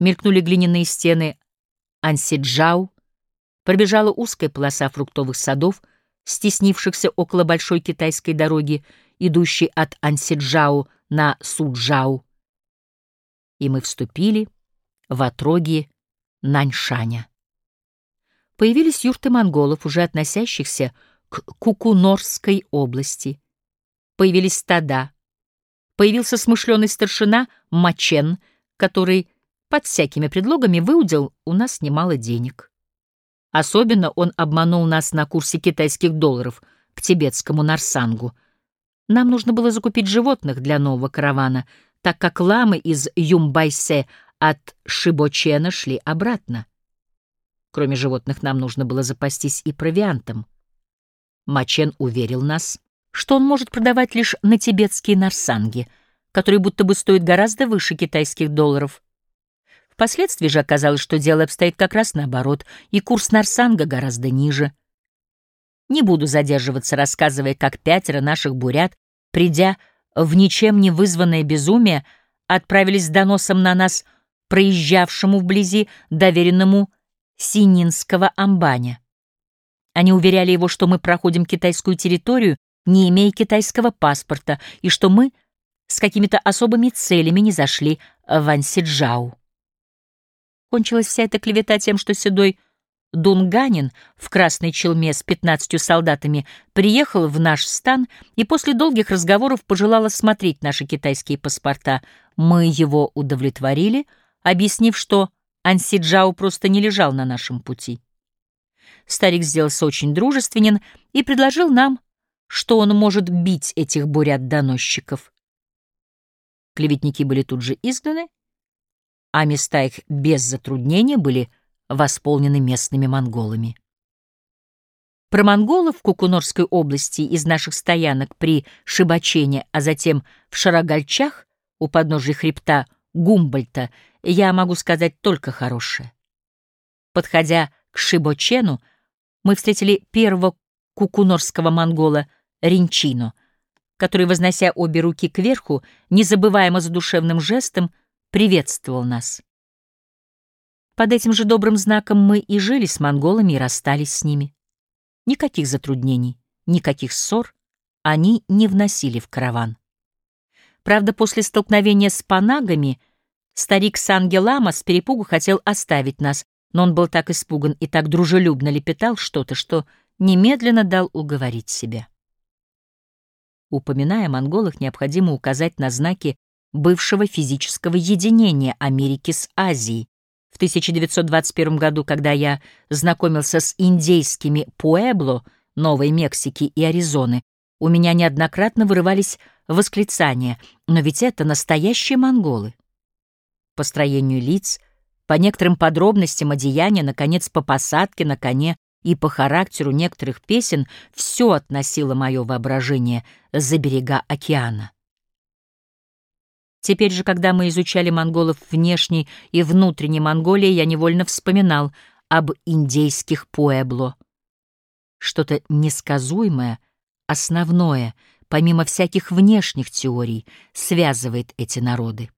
Мелькнули глиняные стены Ансиджау, пробежала узкая полоса фруктовых садов, стеснившихся около большой китайской дороги, идущей от Ансиджау на Суджау. И мы вступили в отроги Наньшаня. Появились юрты монголов, уже относящихся к Кукунорской области. Появились стада. Появился смышленый старшина Мачен, который под всякими предлогами выудил у нас немало денег. Особенно он обманул нас на курсе китайских долларов к тибетскому Нарсангу. Нам нужно было закупить животных для нового каравана, так как ламы из Юмбайсе от Шибочена шли обратно. Кроме животных, нам нужно было запастись и провиантом. Мачен уверил нас, что он может продавать лишь на тибетские нарсанги, которые будто бы стоят гораздо выше китайских долларов. Впоследствии же оказалось, что дело обстоит как раз наоборот, и курс Нарсанга гораздо ниже. Не буду задерживаться, рассказывая, как пятеро наших бурят, придя в ничем не вызванное безумие, отправились с доносом на нас, проезжавшему вблизи доверенному Сининского амбаня. Они уверяли его, что мы проходим китайскую территорию, не имея китайского паспорта, и что мы с какими-то особыми целями не зашли в Ансиджау. Кончилась вся эта клевета тем, что седой Дунганин в красной челме с пятнадцатью солдатами приехал в наш стан и после долгих разговоров пожелал осмотреть наши китайские паспорта. Мы его удовлетворили, объяснив, что Ансиджау просто не лежал на нашем пути. Старик сделался очень дружественен и предложил нам, что он может бить этих бурят-доносчиков. Клеветники были тут же изгнаны, а места их без затруднения были восполнены местными монголами. Про монголов в Кукунорской области из наших стоянок при Шибачене, а затем в Шарагальчах у подножия хребта Гумбольта я могу сказать только хорошее. Подходя к Шибочену, мы встретили первого кукунорского монгола Ринчино, который, вознося обе руки кверху, незабываемо задушевным жестом, приветствовал нас. Под этим же добрым знаком мы и жили с монголами и расстались с ними. Никаких затруднений, никаких ссор они не вносили в караван. Правда, после столкновения с панагами старик Сангелама с перепугу хотел оставить нас, но он был так испуган и так дружелюбно лепетал что-то, что немедленно дал уговорить себя. Упоминая о монголах, необходимо указать на знаки бывшего физического единения Америки с Азией. В 1921 году, когда я знакомился с индейскими Пуэбло, Новой Мексики и Аризоны, у меня неоднократно вырывались восклицания, но ведь это настоящие монголы. По строению лиц, по некоторым подробностям одеяния, наконец, по посадке на коне и по характеру некоторых песен все относило мое воображение за берега океана. Теперь же, когда мы изучали монголов внешней и внутренней Монголии, я невольно вспоминал об индейских пуэбло. Что-то несказуемое, основное, помимо всяких внешних теорий, связывает эти народы.